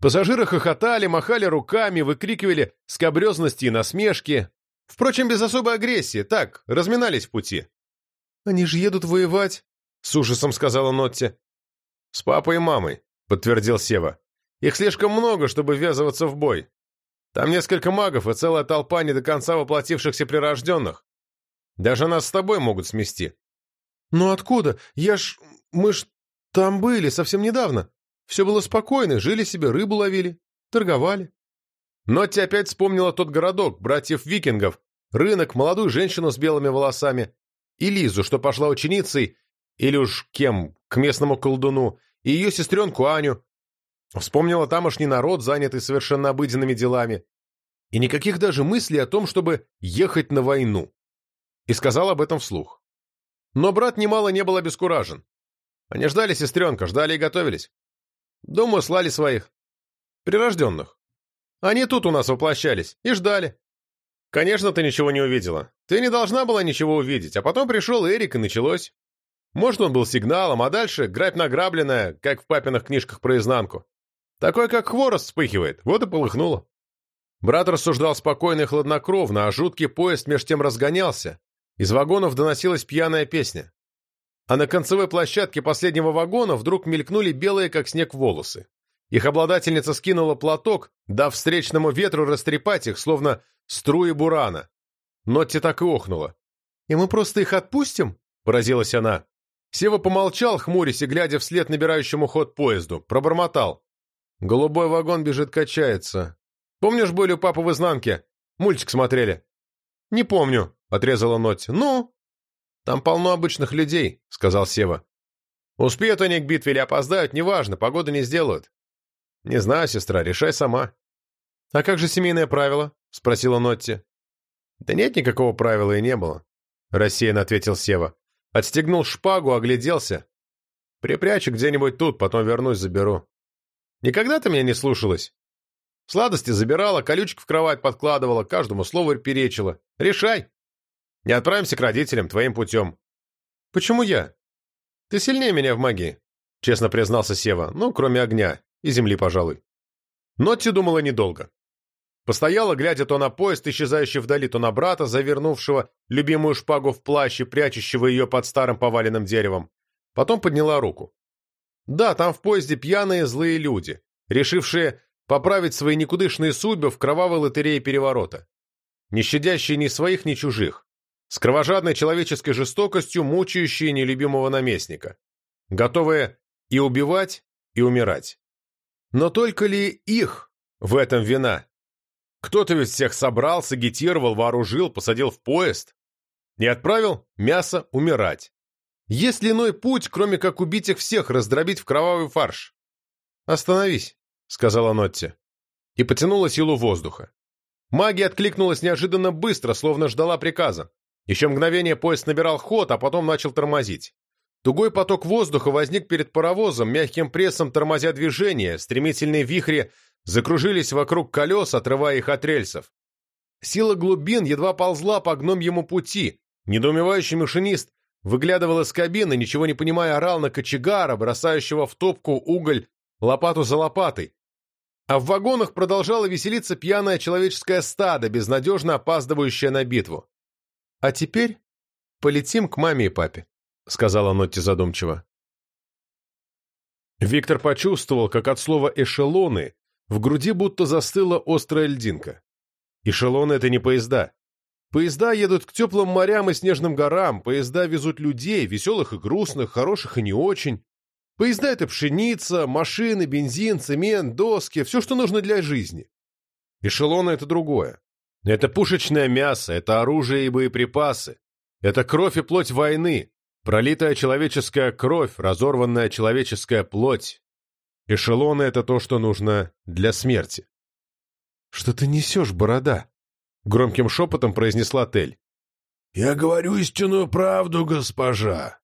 Пассажиры хохотали, махали руками, выкрикивали скобрезности и насмешки. Впрочем, без особой агрессии, так, разминались в пути. «Они же едут воевать», — с ужасом сказала Нотти. «С папой и мамой», — подтвердил Сева. «Их слишком много, чтобы ввязываться в бой. Там несколько магов и целая толпа не до конца воплотившихся прирожденных. Даже нас с тобой могут смести». «Ну откуда? Я ж... Мы ж там были совсем недавно. Все было спокойно, жили себе, рыбу ловили, торговали». Нотти опять вспомнила тот городок, братьев-викингов, рынок, молодую женщину с белыми волосами, и Лизу, что пошла ученицей, или уж кем, к местному колдуну, и ее сестренку Аню. Вспомнила тамошний народ, занятый совершенно обыденными делами. И никаких даже мыслей о том, чтобы ехать на войну. И сказал об этом вслух. Но брат немало не был обескуражен. Они ждали сестренка, ждали и готовились. Думаю, слали своих. Прирожденных. Они тут у нас воплощались и ждали. Конечно, ты ничего не увидела. Ты не должна была ничего увидеть, а потом пришел Эрик, и началось. Может, он был сигналом, а дальше грабь награбленная, как в папиных книжках про изнанку. Такое, как хворост вспыхивает, вот и полыхнуло. Брат рассуждал спокойно и хладнокровно, а жуткий поезд меж тем разгонялся. Из вагонов доносилась пьяная песня. А на концевой площадке последнего вагона вдруг мелькнули белые, как снег, волосы. Их обладательница скинула платок, дав встречному ветру растрепать их, словно струи бурана. Нотти так и охнула. «И мы просто их отпустим?» – поразилась она. Сева помолчал, хмурясь и глядя вслед набирающему ход поезду, пробормотал. «Голубой вагон бежит, качается. Помнишь, были у папы в изнанке? Мультик смотрели?» «Не помню», — отрезала Нотти. «Ну?» «Там полно обычных людей», — сказал Сева. «Успеют они к битве или опоздают, неважно, погоду не сделают». «Не знаю, сестра, решай сама». «А как же семейное правило?» — спросила Нотти. «Да нет никакого правила и не было», — рассеянно ответил Сева. Отстегнул шпагу, огляделся. «Припрячу где-нибудь тут, потом вернусь, заберу». «Никогда ты меня не слушалась?» Сладости забирала, колючек в кровать подкладывала, каждому слову перечила. Решай. Не отправимся к родителям твоим путем. Почему я? Ты сильнее меня в магии, честно признался Сева. Ну, кроме огня и земли, пожалуй. Нотти думала недолго. Постояла, глядя то на поезд, исчезающий вдали, то на брата, завернувшего любимую шпагу в плащ и прячущего ее под старым поваленным деревом. Потом подняла руку. Да, там в поезде пьяные злые люди, решившие поправить свои никудышные судьбы в кровавой лотерее переворота. Не щадящие ни своих, ни чужих. С кровожадной человеческой жестокостью мучающие нелюбимого наместника. Готовые и убивать, и умирать. Но только ли их в этом вина? Кто-то ведь всех собрал, сагитировал, вооружил, посадил в поезд. И отправил мясо умирать. Есть ли иной путь, кроме как убить их всех, раздробить в кровавый фарш? «Остановись», — сказала Нотти. И потянула силу воздуха. Магия откликнулась неожиданно быстро, словно ждала приказа. Еще мгновение поезд набирал ход, а потом начал тормозить. Тугой поток воздуха возник перед паровозом, мягким прессом тормозя движение, стремительные вихри закружились вокруг колес, отрывая их от рельсов. Сила глубин едва ползла по гномьему пути. Недоумевающий машинист выглядывал из кабины, ничего не понимая, орал на кочегара, бросающего в топку уголь лопату за лопатой. А в вагонах продолжало веселиться пьяное человеческое стадо, безнадежно опаздывающее на битву. «А теперь полетим к маме и папе», — сказала Нотти задумчиво. Виктор почувствовал, как от слова «эшелоны» В груди будто застыла острая льдинка. Эшелоны — это не поезда. Поезда едут к теплым морям и снежным горам, поезда везут людей, веселых и грустных, хороших и не очень. Поезда — это пшеница, машины, бензин, цемент, доски, все, что нужно для жизни. Эшелоны — это другое. Это пушечное мясо, это оружие и боеприпасы. Это кровь и плоть войны, пролитая человеческая кровь, разорванная человеческая плоть, Эшелоны — это то, что нужно для смерти. «Что ты несешь, борода?» — громким шепотом произнесла Тель. «Я говорю истинную правду, госпожа!»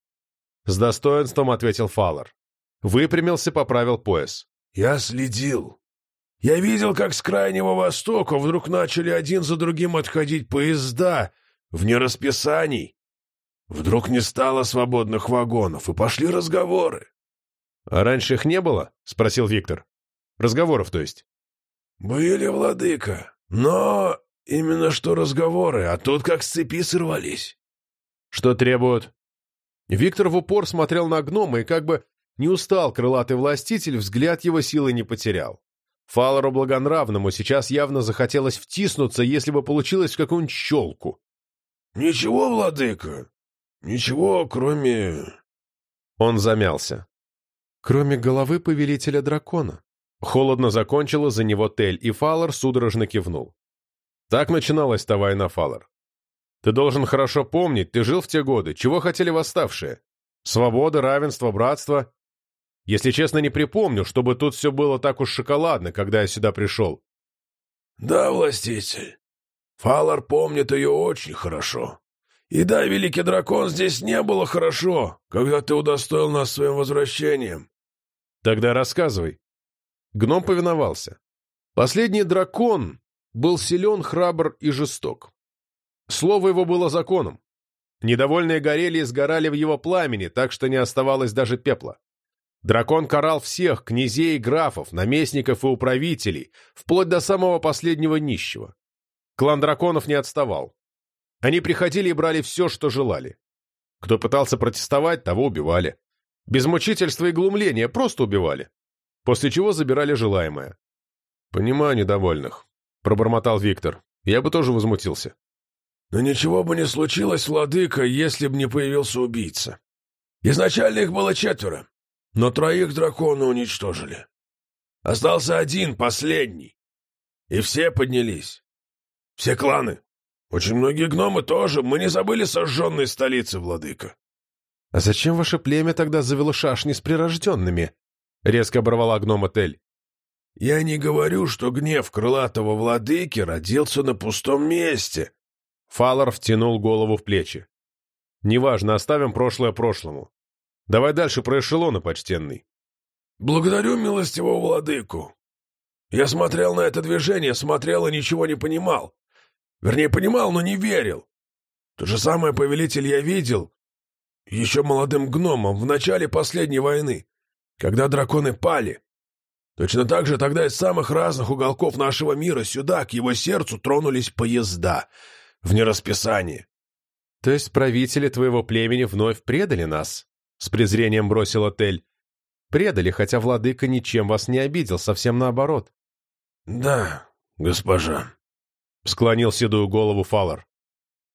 С достоинством ответил Фалар. Выпрямился, поправил пояс. «Я следил. Я видел, как с Крайнего Востока вдруг начали один за другим отходить поезда вне расписаний. Вдруг не стало свободных вагонов, и пошли разговоры. — А раньше их не было? — спросил Виктор. — Разговоров, то есть? — Были, владыка, но именно что разговоры, а тут как с цепи сорвались. — Что требуют? Виктор в упор смотрел на гнома и как бы не устал крылатый властитель, взгляд его силы не потерял. Фалору Благонравному сейчас явно захотелось втиснуться, если бы получилось в какую-нибудь щелку. — Ничего, владыка, ничего, кроме... Он замялся. Кроме головы повелителя дракона. Холодно закончила за него Тель, и Фалор судорожно кивнул. Так начиналась та война, Фалор. Ты должен хорошо помнить, ты жил в те годы. Чего хотели восставшие? Свобода, равенство, братство? Если честно, не припомню, чтобы тут все было так уж шоколадно, когда я сюда пришел. — Да, властитель. Фалор помнит ее очень хорошо. И да, великий дракон, здесь не было хорошо, когда ты удостоил нас своим возвращением. — Тогда рассказывай. Гном повиновался. Последний дракон был силен, храбр и жесток. Слово его было законом. Недовольные горели и сгорали в его пламени, так что не оставалось даже пепла. Дракон карал всех, князей и графов, наместников и управителей, вплоть до самого последнего нищего. Клан драконов не отставал. Они приходили и брали все, что желали. Кто пытался протестовать, того убивали. Без мучительства и глумления просто убивали. После чего забирали желаемое. «Понимаю недовольных», — пробормотал Виктор. «Я бы тоже возмутился». Но ничего бы не случилось, владыка, если бы не появился убийца. Изначально их было четверо, но троих дракона уничтожили. Остался один, последний. И все поднялись. Все кланы. Очень многие гномы тоже. Мы не забыли сожженной столицы, владыка. — А зачем ваше племя тогда завело шашни с прирожденными? — резко оборвала гнома Тель. — Я не говорю, что гнев крылатого владыки родился на пустом месте, Фалар втянул голову в плечи. «Неважно, оставим прошлое прошлому. Давай дальше про эшелоны, почтенный». «Благодарю милостивого владыку. Я смотрел на это движение, смотрел и ничего не понимал. Вернее, понимал, но не верил. То же самое, повелитель, я видел еще молодым гномом в начале последней войны, когда драконы пали. Точно так же тогда из самых разных уголков нашего мира сюда, к его сердцу, тронулись поезда — вне расписания. — То есть правители твоего племени вновь предали нас? — с презрением бросил отель. — Предали, хотя владыка ничем вас не обидел, совсем наоборот. — Да, госпожа, — склонил седую голову Фалар. —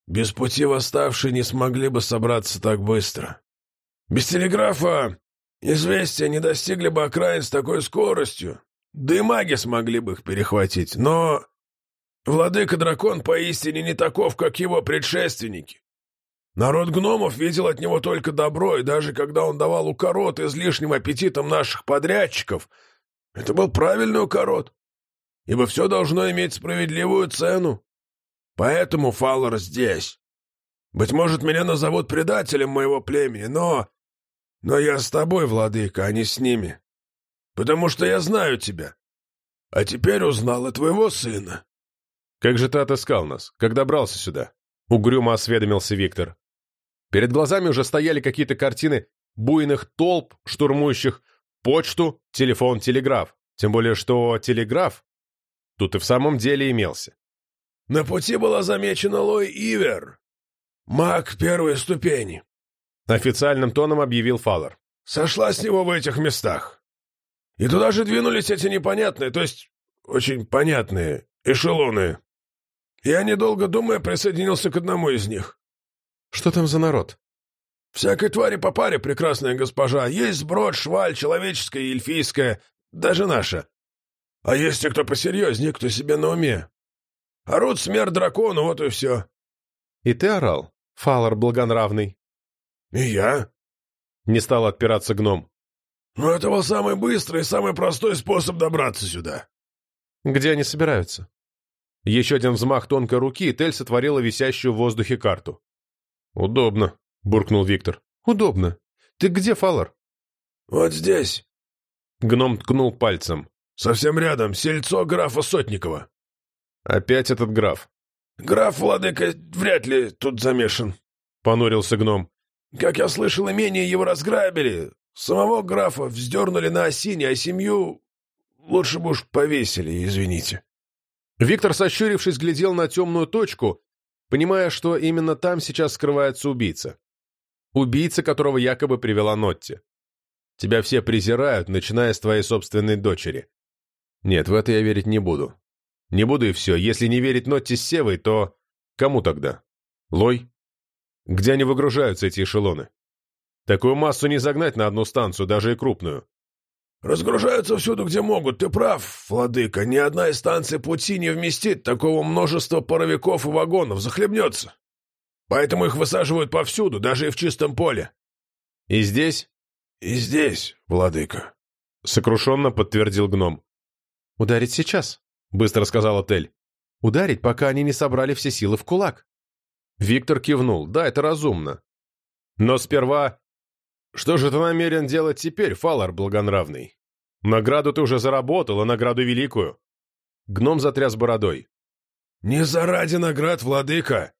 Без пути восставшие не смогли бы собраться так быстро. Без телеграфа известия не достигли бы окраин с такой скоростью, да и маги смогли бы их перехватить, но... Владыка-дракон поистине не таков, как его предшественники. Народ гномов видел от него только добро, и даже когда он давал укорот излишним аппетитом наших подрядчиков, это был правильный укорот, ибо все должно иметь справедливую цену. Поэтому Фаллар здесь. Быть может, меня назовут предателем моего племени, но... Но я с тобой, владыка, а не с ними. Потому что я знаю тебя. А теперь узнал и твоего сына. «Как же ты отыскал нас? Как добрался сюда?» — угрюмо осведомился Виктор. Перед глазами уже стояли какие-то картины буйных толп, штурмующих почту, телефон, телеграф. Тем более, что телеграф тут и в самом деле имелся. «На пути была замечена Лой Ивер, маг первой ступени», — официальным тоном объявил Фаллер. «Сошла с него в этих местах. И туда же двинулись эти непонятные, то есть очень понятные эшелоны. Я, недолго думая, присоединился к одному из них. Что там за народ? Всякой твари по паре, прекрасная госпожа. Есть сброд, шваль, человеческая и эльфийская, даже наша. А есть и кто посерьезнее, кто себе на уме. Орут смерть дракону, вот и все. И ты орал, Фалар благонравный? И я. Не стал отпираться гном. Но это был самый быстрый и самый простой способ добраться сюда. Где они собираются? Еще один взмах тонкой руки, и Тель сотворила висящую в воздухе карту. «Удобно», — буркнул Виктор. «Удобно. Ты где, Фалар?» «Вот здесь». Гном ткнул пальцем. Совсем рядом, сельцо графа Сотникова». «Опять этот граф». «Граф, владыка, вряд ли тут замешан», — понурился гном. «Как я слышал, имение его разграбили. Самого графа вздернули на осине, а семью лучше бы уж повесили, извините». Виктор, сощурившись, глядел на темную точку, понимая, что именно там сейчас скрывается убийца. Убийца, которого якобы привела Нотти. Тебя все презирают, начиная с твоей собственной дочери. Нет, в это я верить не буду. Не буду и все. Если не верить Нотти с Севой, то кому тогда? Лой? Где они выгружаются, эти эшелоны? Такую массу не загнать на одну станцию, даже и крупную. «Разгружаются всюду, где могут, ты прав, владыка. Ни одна из станций пути не вместит такого множества паровиков и вагонов, захлебнется. Поэтому их высаживают повсюду, даже и в чистом поле». «И здесь?» «И здесь, владыка», — сокрушенно подтвердил гном. «Ударить сейчас», — быстро сказал Тель. «Ударить, пока они не собрали все силы в кулак». Виктор кивнул. «Да, это разумно. Но сперва что же ты намерен делать теперь, Фалар Благонравный? Награду ты уже заработал, а награду великую. Гном затряс бородой. Не заради наград, владыка,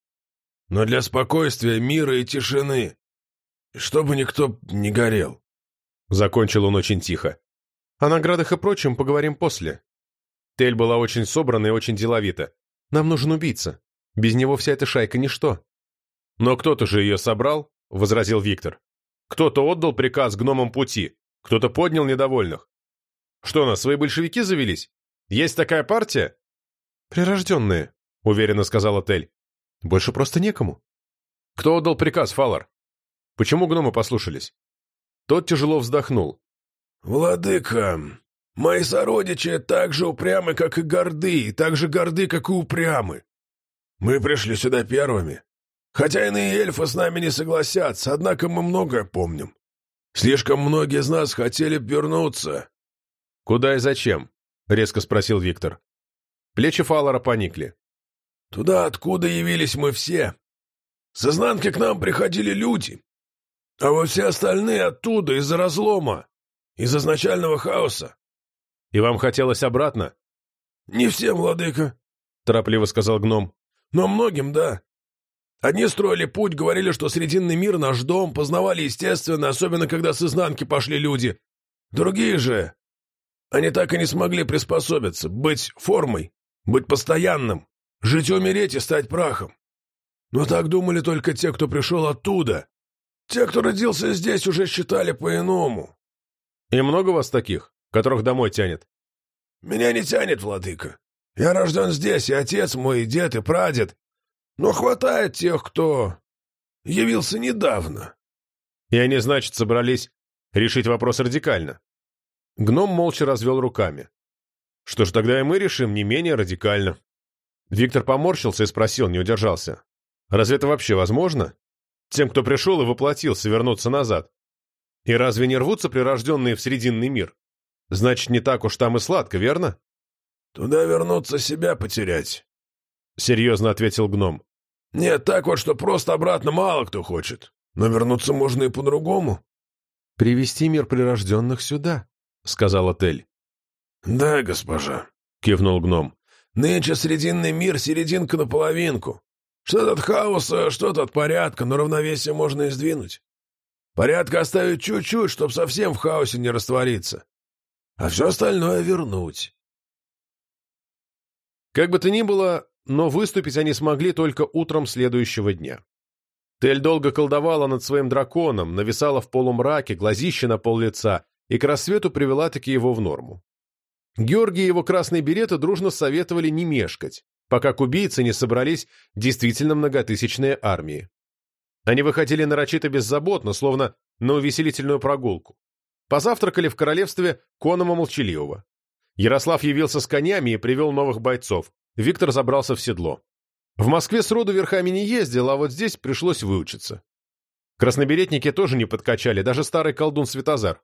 но для спокойствия, мира и тишины. Чтобы никто не горел. Закончил он очень тихо. О наградах и прочем поговорим после. Тель была очень собрана и очень деловита. Нам нужен убийца. Без него вся эта шайка ничто. Но кто-то же ее собрал, — возразил Виктор. Кто-то отдал приказ гномам пути, кто-то поднял недовольных. Что нас, свои большевики завелись? Есть такая партия? Прирожденные, уверенно сказал Отель. Больше просто некому. Кто отдал приказ, Фалар? Почему гномы послушались? Тот тяжело вздохнул. «Владыка, мои сородичи так же упрямы, как и горды, и так же горды, как и упрямы. Мы пришли сюда первыми. Хотя иные эльфы с нами не согласятся, однако мы многое помним. Слишком многие из нас хотели б вернуться». «Куда и зачем?» — резко спросил Виктор. Плечи Фаллора поникли. «Туда, откуда явились мы все. С изнанки к нам приходили люди, а во все остальные оттуда, из-за разлома, из изначального хаоса». «И вам хотелось обратно?» «Не всем, владыка», — торопливо сказал гном. «Но многим, да. Одни строили путь, говорили, что Срединный мир — наш дом, познавали естественно, особенно когда с изнанки пошли люди. Другие же... Они так и не смогли приспособиться, быть формой, быть постоянным, жить и умереть и стать прахом. Но так думали только те, кто пришел оттуда. Те, кто родился здесь, уже считали по-иному. И много вас таких, которых домой тянет? Меня не тянет, владыка. Я рожден здесь, и отец мой, и дед, и прадед. Но хватает тех, кто явился недавно. И они, значит, собрались решить вопрос радикально. Гном молча развел руками. Что ж, тогда и мы решим не менее радикально. Виктор поморщился и спросил, не удержался. Разве это вообще возможно? Тем, кто пришел и воплотился, вернуться назад. И разве не рвутся прирожденные в Срединный мир? Значит, не так уж там и сладко, верно? Туда вернуться себя потерять. — серьезно ответил гном. «Нет, так вот, что просто обратно мало кто хочет. Но вернуться можно и по-другому». «Привести мир прирожденных сюда», — сказала Тель. «Да, госпожа», — кивнул гном. «Нынче срединный мир — серединка наполовинку. Что-то от хаоса, что-то от порядка, но равновесие можно и сдвинуть. Порядка оставить чуть-чуть, чтоб совсем в хаосе не раствориться. А все остальное вернуть». Как бы то ни было, но выступить они смогли только утром следующего дня. Тель долго колдовала над своим драконом, нависала в полумраке, глазище на пол лица, и к рассвету привела таки его в норму. Георгий и его красные береты дружно советовали не мешкать, пока к убийце не собрались действительно многотысячные армии. Они выходили нарочито беззаботно, словно на увеселительную прогулку. Позавтракали в королевстве Конома Молчаливого. Ярослав явился с конями и привел новых бойцов, Виктор забрался в седло. В Москве сроду верхами не ездил, а вот здесь пришлось выучиться. Красноберетники тоже не подкачали, даже старый колдун Светозар.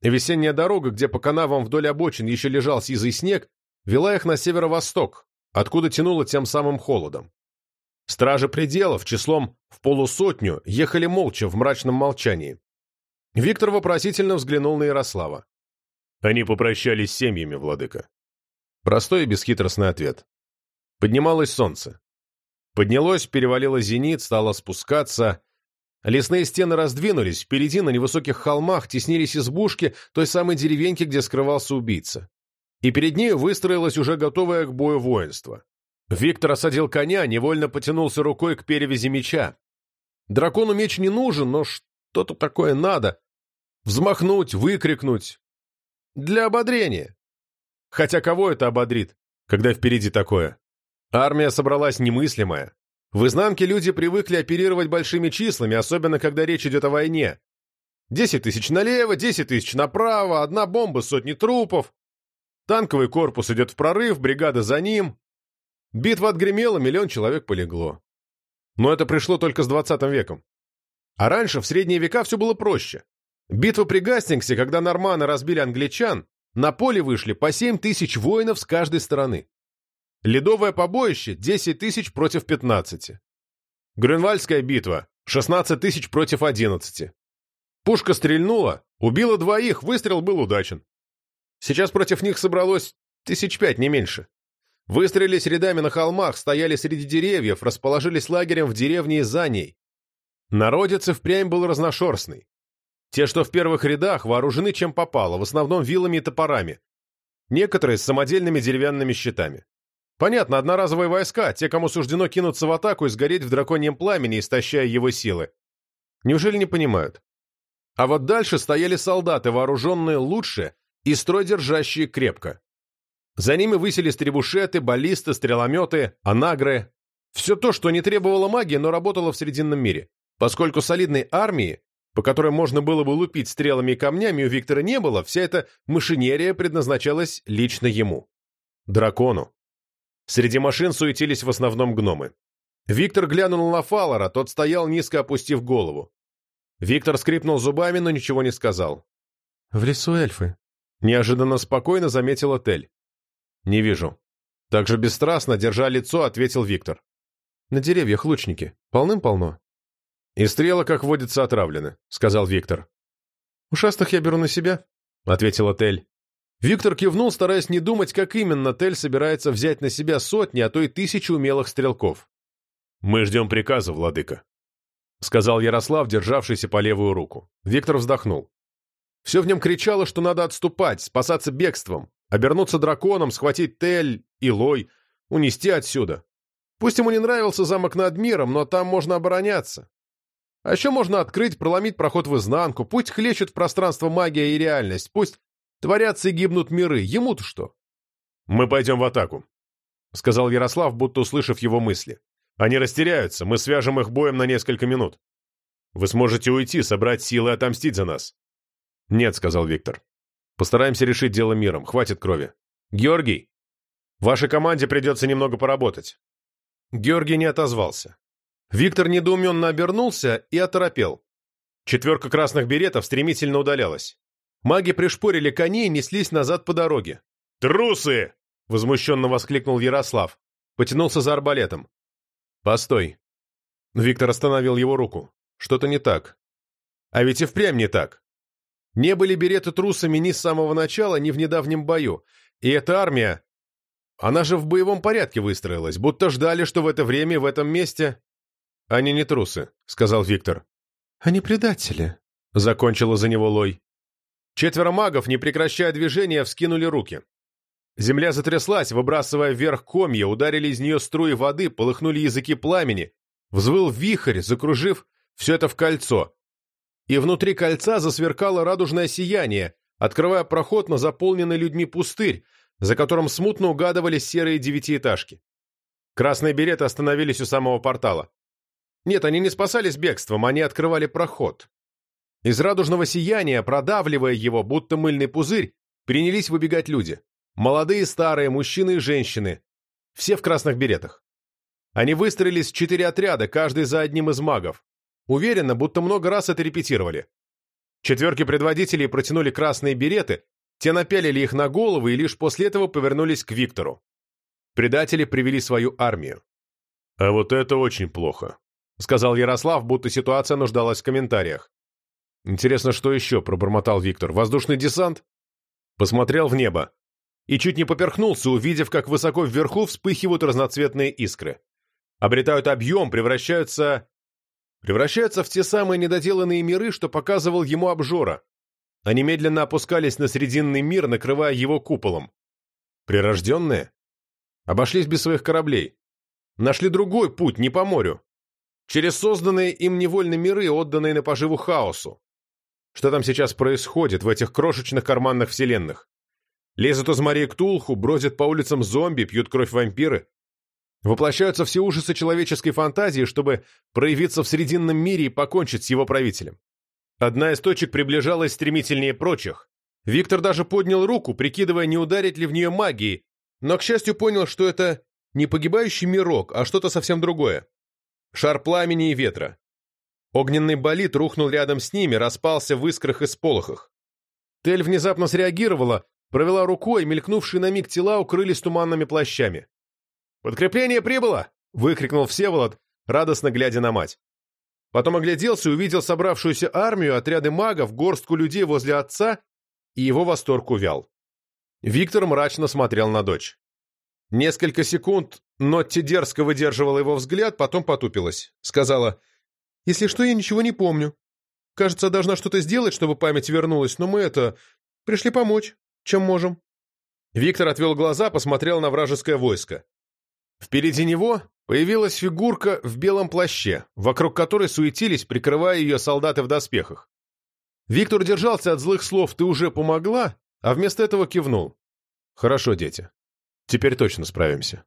Весенняя дорога, где по канавам вдоль обочин еще лежал сизый снег, вела их на северо-восток, откуда тянуло тем самым холодом. Стражи пределов, числом в полусотню, ехали молча в мрачном молчании. Виктор вопросительно взглянул на Ярослава. Они попрощались с семьями, владыка. Простой и бесхитростный ответ. Поднималось солнце. Поднялось, перевалило зенит, стало спускаться. Лесные стены раздвинулись, впереди на невысоких холмах теснились избушки той самой деревеньки, где скрывался убийца. И перед нею выстроилось уже готовое к бою воинство. Виктор осадил коня, невольно потянулся рукой к перевязи меча. Дракону меч не нужен, но что-то такое надо. Взмахнуть, выкрикнуть. Для ободрения. Хотя кого это ободрит, когда впереди такое? Армия собралась немыслимая. В изнанке люди привыкли оперировать большими числами, особенно когда речь идет о войне. Десять тысяч налево, десять тысяч направо, одна бомба, сотни трупов. Танковый корпус идет в прорыв, бригада за ним. Битва отгремела, миллион человек полегло. Но это пришло только с 20 веком. А раньше, в средние века, все было проще. Битва при Гастингсе, когда норманы разбили англичан, на поле вышли по 7 тысяч воинов с каждой стороны. Ледовое побоище – 10 тысяч против 15. Грюнвальдская битва – 16 тысяч против 11. Пушка стрельнула, убила двоих, выстрел был удачен. Сейчас против них собралось тысяч пять, не меньше. Выстроились рядами на холмах, стояли среди деревьев, расположились лагерем в деревне за ней. Народец и впрямь был разношерстный. Те, что в первых рядах, вооружены чем попало, в основном вилами и топорами. Некоторые с самодельными деревянными щитами. Понятно, одноразовые войска, те, кому суждено кинуться в атаку и сгореть в драконьем пламени, истощая его силы. Неужели не понимают? А вот дальше стояли солдаты, вооруженные лучше и строй держащие крепко. За ними высились требушеты, баллисты, стрелометы, анагры. Все то, что не требовало магии, но работало в Срединном мире. Поскольку солидной армии, по которой можно было бы лупить стрелами и камнями, у Виктора не было, вся эта машинерия предназначалась лично ему. Дракону. Среди машин суетились в основном гномы. Виктор глянул на Фалора, тот стоял, низко опустив голову. Виктор скрипнул зубами, но ничего не сказал. «В лесу эльфы», — неожиданно спокойно заметила Тель. «Не вижу». Так же бесстрастно, держа лицо, ответил Виктор. «На деревьях лучники. Полным-полно». «И стрелы, как водится, отравлены», — сказал Виктор. «Ушастых я беру на себя», — ответила Тель. Виктор кивнул, стараясь не думать, как именно Тель собирается взять на себя сотни, а то и тысячи умелых стрелков. «Мы ждем приказа, владыка», — сказал Ярослав, державшийся по левую руку. Виктор вздохнул. Все в нем кричало, что надо отступать, спасаться бегством, обернуться драконом, схватить Тель и Лой, унести отсюда. Пусть ему не нравился замок над миром, но там можно обороняться. А еще можно открыть, проломить проход в изнанку, пусть хлещет в пространство магия и реальность, пусть творятся и гибнут миры, ему-то что? «Мы пойдем в атаку», — сказал Ярослав, будто услышав его мысли. «Они растеряются, мы свяжем их боем на несколько минут. Вы сможете уйти, собрать силы и отомстить за нас». «Нет», — сказал Виктор. «Постараемся решить дело миром, хватит крови. Георгий, вашей команде придется немного поработать». Георгий не отозвался. Виктор недоуменно обернулся и оторопел. Четверка красных беретов стремительно удалялась. Маги пришпорили коней и неслись назад по дороге. «Трусы!» — возмущенно воскликнул Ярослав. Потянулся за арбалетом. «Постой!» Виктор остановил его руку. «Что-то не так. А ведь и впрямь не так. Не были береты трусами ни с самого начала, ни в недавнем бою. И эта армия... Она же в боевом порядке выстроилась, будто ждали, что в это время в этом месте... Они не трусы, сказал Виктор. Они предатели, закончила за него Лой. Четверо магов, не прекращая движения, вскинули руки. Земля затряслась, выбрасывая вверх комья, ударили из нее струи воды, полыхнули языки пламени. Взвыл вихрь, закружив все это в кольцо и внутри кольца засверкало радужное сияние, открывая проход на заполненный людьми пустырь, за которым смутно угадывались серые девятиэтажки. Красные береты остановились у самого портала. Нет, они не спасались бегством, они открывали проход. Из радужного сияния, продавливая его, будто мыльный пузырь, принялись выбегать люди. Молодые старые, мужчины и женщины. Все в красных беретах. Они выстроились в четыре отряда, каждый за одним из магов. Уверенно, будто много раз это репетировали. Четверки предводителей протянули красные береты, те напялили их на головы и лишь после этого повернулись к Виктору. Предатели привели свою армию. «А вот это очень плохо», — сказал Ярослав, будто ситуация нуждалась в комментариях. «Интересно, что еще?» — пробормотал Виктор. «Воздушный десант?» Посмотрел в небо. И чуть не поперхнулся, увидев, как высоко вверху вспыхивают разноцветные искры. Обретают объем, превращаются... Превращаются в те самые недоделанные миры, что показывал ему обжора. Они медленно опускались на Срединный мир, накрывая его куполом. Прирожденные? Обошлись без своих кораблей. Нашли другой путь, не по морю. Через созданные им невольные миры, отданные на поживу хаосу. Что там сейчас происходит в этих крошечных карманных вселенных? Лезут из морей Ктулху, бродят по улицам зомби, пьют кровь вампиры. Воплощаются все ужасы человеческой фантазии, чтобы проявиться в Срединном мире и покончить с его правителем. Одна из точек приближалась стремительнее прочих. Виктор даже поднял руку, прикидывая, не ударить ли в нее магией, но, к счастью, понял, что это не погибающий мирок, а что-то совсем другое. Шар пламени и ветра. Огненный болид рухнул рядом с ними, распался в искрах и сполохах. Тель внезапно среагировала, провела рукой, мелькнувшие на миг тела укрылись туманными плащами. «Подкрепление прибыло!» — выкрикнул Всеволод, радостно глядя на мать. Потом огляделся и увидел собравшуюся армию, отряды магов, горстку людей возле отца, и его восторг увял. Виктор мрачно смотрел на дочь. Несколько секунд Нотти дерзко выдерживала его взгляд, потом потупилась. Сказала, «Если что, я ничего не помню. Кажется, должна что-то сделать, чтобы память вернулась, но мы это... пришли помочь, чем можем». Виктор отвел глаза, посмотрел на вражеское войско. Впереди него появилась фигурка в белом плаще, вокруг которой суетились, прикрывая ее солдаты в доспехах. Виктор держался от злых слов «ты уже помогла», а вместо этого кивнул. «Хорошо, дети. Теперь точно справимся».